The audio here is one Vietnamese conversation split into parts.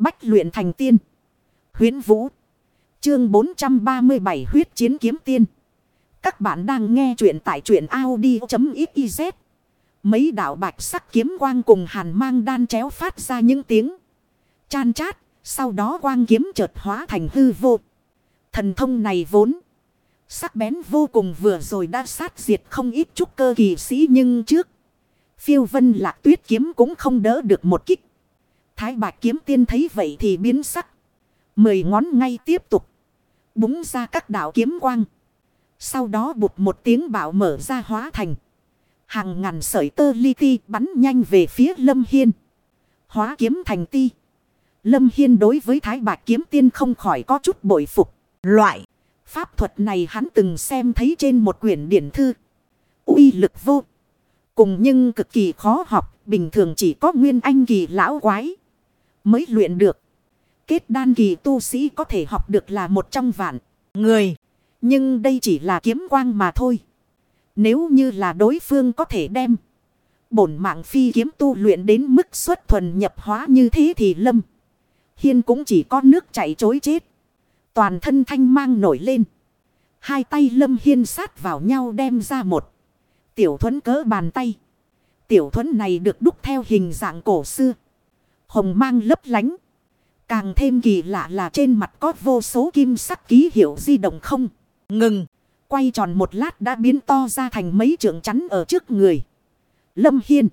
Bách luyện thành tiên. Huyến Vũ. Chương 437 huyết chiến kiếm tiên. Các bạn đang nghe truyện tại truyện Audi.xyz. Mấy đạo bạch sắc kiếm quang cùng hàn mang đan chéo phát ra những tiếng. Chan chát. Sau đó quang kiếm chợt hóa thành hư vô. Thần thông này vốn. Sắc bén vô cùng vừa rồi đã sát diệt không ít chút cơ kỳ sĩ nhưng trước. Phiêu vân lạc tuyết kiếm cũng không đỡ được một kích. Thái bạch kiếm tiên thấy vậy thì biến sắc. Mười ngón ngay tiếp tục. Búng ra các đạo kiếm quang. Sau đó bụt một tiếng bạo mở ra hóa thành. Hàng ngàn sợi tơ li ti bắn nhanh về phía lâm hiên. Hóa kiếm thành ti. Lâm hiên đối với thái bạch kiếm tiên không khỏi có chút bội phục. Loại. Pháp thuật này hắn từng xem thấy trên một quyển điển thư. uy lực vô. Cùng nhưng cực kỳ khó học. Bình thường chỉ có nguyên anh kỳ lão quái. Mới luyện được. Kết đan kỳ tu sĩ có thể học được là một trong vạn. Người. Nhưng đây chỉ là kiếm quang mà thôi. Nếu như là đối phương có thể đem. Bổn mạng phi kiếm tu luyện đến mức xuất thuần nhập hóa như thế thì lâm. Hiên cũng chỉ có nước chảy chối chết. Toàn thân thanh mang nổi lên. Hai tay lâm hiên sát vào nhau đem ra một. Tiểu thuẫn cỡ bàn tay. Tiểu thuẫn này được đúc theo hình dạng cổ xưa. Hồng mang lấp lánh. Càng thêm kỳ lạ là trên mặt có vô số kim sắc ký hiệu di động không. Ngừng. Quay tròn một lát đã biến to ra thành mấy trượng chắn ở trước người. Lâm Hiên.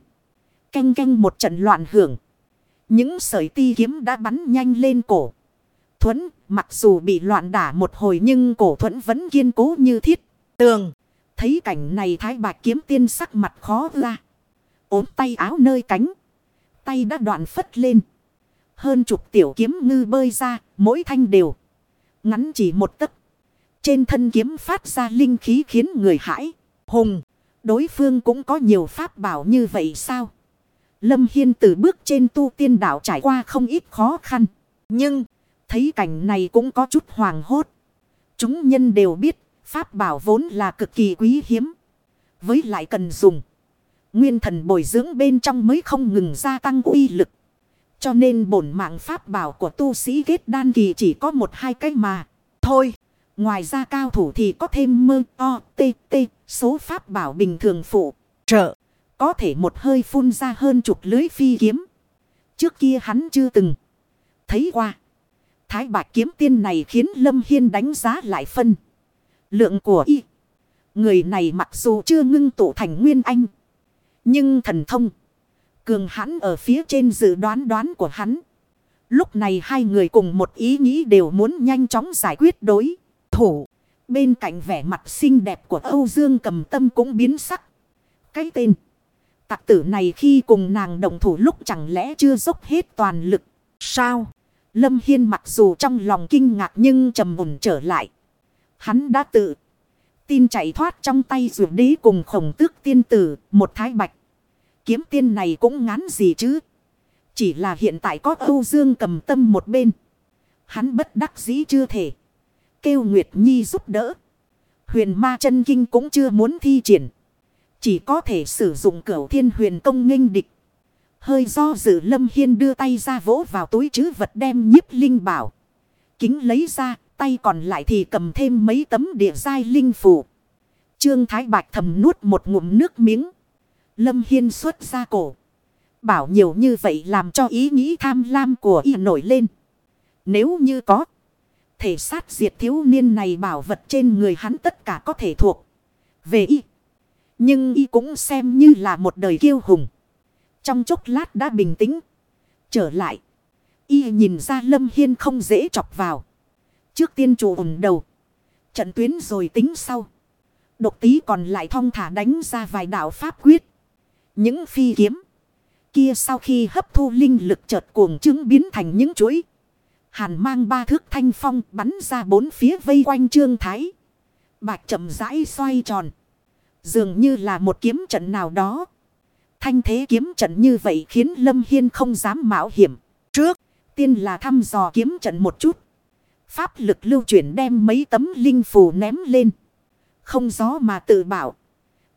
Canh canh một trận loạn hưởng. Những sợi ti kiếm đã bắn nhanh lên cổ. Thuấn mặc dù bị loạn đả một hồi nhưng cổ thuẫn vẫn kiên cố như thiết. Tường, thấy cảnh này thái bạc kiếm tiên sắc mặt khó ra. ốm tay áo nơi cánh. Tay đã đoạn phất lên. Hơn chục tiểu kiếm ngư bơi ra, mỗi thanh đều. Ngắn chỉ một tấc. Trên thân kiếm phát ra linh khí khiến người hãi. Hùng, đối phương cũng có nhiều pháp bảo như vậy sao? Lâm Hiên từ bước trên tu tiên đảo trải qua không ít khó khăn. Nhưng, thấy cảnh này cũng có chút hoàng hốt. Chúng nhân đều biết, pháp bảo vốn là cực kỳ quý hiếm. Với lại cần dùng. Nguyên thần bồi dưỡng bên trong mới không ngừng gia tăng uy lực. Cho nên bổn mạng pháp bảo của tu sĩ kết đan kỳ chỉ có một hai cái mà. Thôi, ngoài ra cao thủ thì có thêm mơ o, t, t, số pháp bảo bình thường phụ, trợ. Có thể một hơi phun ra hơn chục lưới phi kiếm. Trước kia hắn chưa từng thấy qua. Thái bạc kiếm tiên này khiến Lâm Hiên đánh giá lại phân. Lượng của y. Người này mặc dù chưa ngưng tụ thành nguyên anh. Nhưng thần thông. Cường hắn ở phía trên dự đoán đoán của hắn. Lúc này hai người cùng một ý nghĩ đều muốn nhanh chóng giải quyết đối thủ. Bên cạnh vẻ mặt xinh đẹp của Âu Dương cầm tâm cũng biến sắc. Cái tên. Tặc tử này khi cùng nàng đồng thủ lúc chẳng lẽ chưa dốc hết toàn lực. Sao? Lâm Hiên mặc dù trong lòng kinh ngạc nhưng trầm ổn trở lại. Hắn đã tự tin chạy thoát trong tay rượu đế cùng khổng tước tiên tử, một thái bạch. Kiếm tiên này cũng ngán gì chứ? Chỉ là hiện tại có Âu Dương cầm tâm một bên. Hắn bất đắc dĩ chưa thể. Kêu Nguyệt Nhi giúp đỡ. Huyền ma chân kinh cũng chưa muốn thi triển. Chỉ có thể sử dụng cửu thiên huyền công nghênh địch. Hơi do dự lâm hiên đưa tay ra vỗ vào túi chứ vật đem nhiếp linh bảo. Kính lấy ra, tay còn lại thì cầm thêm mấy tấm địa giai linh phủ. Trương Thái Bạch thầm nuốt một ngụm nước miếng. Lâm Hiên xuất ra cổ. Bảo nhiều như vậy làm cho ý nghĩ tham lam của y nổi lên. Nếu như có. Thể sát diệt thiếu niên này bảo vật trên người hắn tất cả có thể thuộc. Về y. Nhưng y cũng xem như là một đời kiêu hùng. Trong chốc lát đã bình tĩnh. Trở lại. Y nhìn ra Lâm Hiên không dễ chọc vào. Trước tiên chủ ổn đầu. Trận tuyến rồi tính sau. Độc tí còn lại thong thả đánh ra vài đạo pháp quyết. Những phi kiếm. Kia sau khi hấp thu linh lực chợt cuồng chứng biến thành những chuỗi. Hàn mang ba thước thanh phong bắn ra bốn phía vây quanh trương thái. Bạch chậm rãi xoay tròn. Dường như là một kiếm trận nào đó. Thanh thế kiếm trận như vậy khiến Lâm Hiên không dám mạo hiểm. Trước, tiên là thăm dò kiếm trận một chút. Pháp lực lưu chuyển đem mấy tấm linh phù ném lên. Không gió mà tự bảo.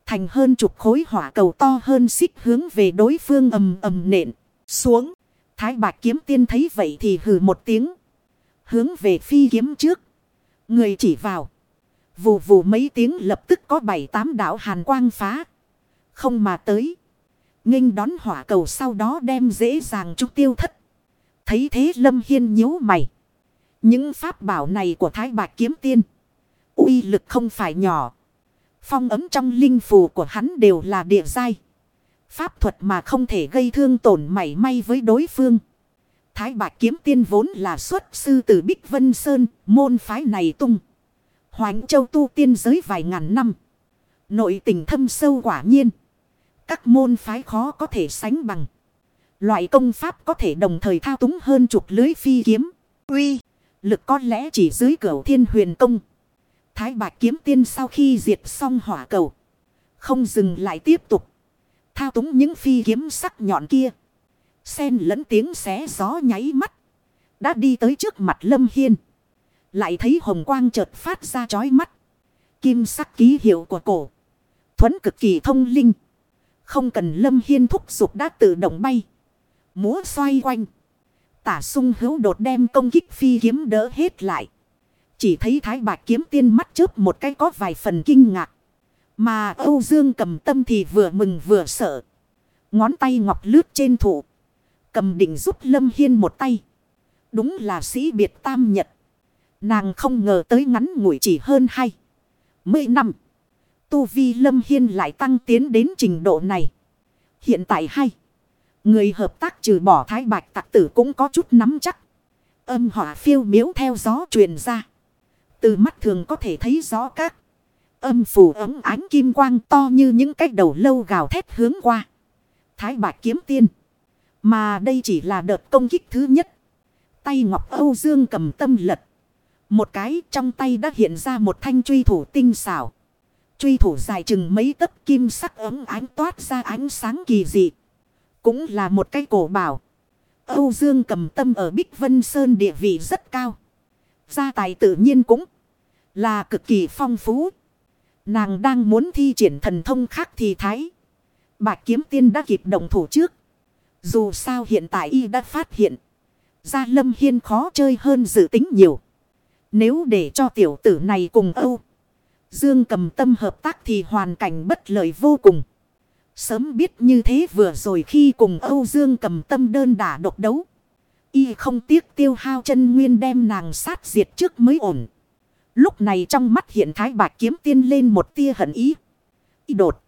Thành hơn chục khối hỏa cầu to hơn xích hướng về đối phương ầm ầm nện. Xuống. Thái bạc kiếm tiên thấy vậy thì hừ một tiếng. Hướng về phi kiếm trước. Người chỉ vào. Vù vù mấy tiếng lập tức có bảy tám đảo hàn quang phá. Không mà tới. nghênh đón hỏa cầu sau đó đem dễ dàng trúc tiêu thất. Thấy thế Lâm Hiên nhíu mày. Những pháp bảo này của Thái Bạch Kiếm Tiên. uy lực không phải nhỏ. Phong ấm trong linh phù của hắn đều là địa giai. Pháp thuật mà không thể gây thương tổn mảy may với đối phương. Thái Bạch Kiếm Tiên vốn là xuất sư từ Bích Vân Sơn, môn phái này tung. Hoành Châu tu tiên giới vài ngàn năm. Nội tình thâm sâu quả nhiên. Các môn phái khó có thể sánh bằng. Loại công pháp có thể đồng thời thao túng hơn chục lưới phi kiếm. Uy, lực có lẽ chỉ dưới cửa thiên huyền công. Thái Bạch Kiếm Tiên sau khi diệt xong hỏa cầu. Không dừng lại tiếp tục. Thao túng những phi kiếm sắc nhọn kia. Xen lẫn tiếng xé gió nháy mắt. Đã đi tới trước mặt Lâm Hiên. Lại thấy hồng quang chợt phát ra chói mắt. Kim sắc ký hiệu của cổ. Thuấn cực kỳ thông linh. Không cần Lâm Hiên thúc giục đã tự động bay. Múa xoay quanh. Tả sung hữu đột đem công kích phi kiếm đỡ hết lại. Chỉ thấy thái bạch kiếm tiên mắt chớp một cái có vài phần kinh ngạc. Mà Âu Dương cầm tâm thì vừa mừng vừa sợ. Ngón tay ngọc lướt trên thủ. Cầm định giúp Lâm Hiên một tay. Đúng là sĩ biệt tam nhật. Nàng không ngờ tới ngắn ngủi chỉ hơn hai. Mươi năm. Tu vi Lâm Hiên lại tăng tiến đến trình độ này. Hiện tại hay. Người hợp tác trừ bỏ thái bạch tặc tử cũng có chút nắm chắc. Âm hỏa phiêu miếu theo gió truyền ra. Từ mắt thường có thể thấy rõ các. Âm phủ ấm ánh kim quang to như những cái đầu lâu gào thét hướng qua. Thái bạch kiếm tiên. Mà đây chỉ là đợt công kích thứ nhất. Tay Ngọc Âu Dương cầm tâm lật. Một cái trong tay đã hiện ra một thanh truy thủ tinh xảo. Truy thủ dài chừng mấy tấc kim sắc ấm ánh toát ra ánh sáng kỳ dị. Cũng là một cái cổ bảo. Âu Dương cầm tâm ở Bích Vân Sơn địa vị rất cao. Gia tài tự nhiên cũng là cực kỳ phong phú. Nàng đang muốn thi triển thần thông khác thì thái. Bạch kiếm tiên đã kịp động thủ trước. Dù sao hiện tại y đã phát hiện. Gia Lâm Hiên khó chơi hơn dự tính nhiều. Nếu để cho tiểu tử này cùng Âu. Dương cầm tâm hợp tác thì hoàn cảnh bất lợi vô cùng. Sớm biết như thế vừa rồi khi cùng Âu Dương cầm tâm đơn đả độc đấu. Y không tiếc tiêu hao chân nguyên đem nàng sát diệt trước mới ổn. Lúc này trong mắt hiện thái bạc kiếm tiên lên một tia hận ý. Y đột.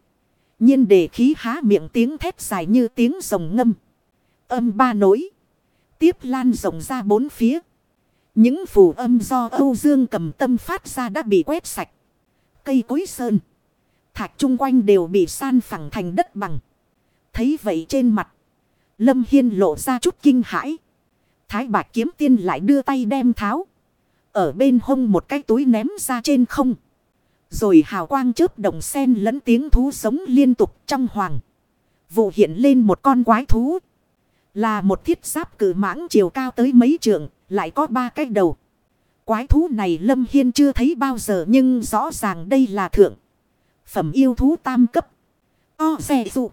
nhiên để khí há miệng tiếng thét dài như tiếng rồng ngâm. Âm ba nối. Tiếp lan rộng ra bốn phía. Những phù âm do Âu Dương cầm tâm phát ra đã bị quét sạch. Cây cối sơn. Thạch chung quanh đều bị san phẳng thành đất bằng. Thấy vậy trên mặt. Lâm Hiên lộ ra chút kinh hãi. Thái bạc kiếm tiên lại đưa tay đem tháo. Ở bên hông một cái túi ném ra trên không. Rồi hào quang chớp đồng sen lẫn tiếng thú sống liên tục trong hoàng. Vụ hiện lên một con quái thú. Là một thiết giáp cử mãng chiều cao tới mấy trượng, lại có ba cái đầu. Quái thú này Lâm Hiên chưa thấy bao giờ nhưng rõ ràng đây là thượng. Phẩm yêu thú tam cấp. O xe dụ.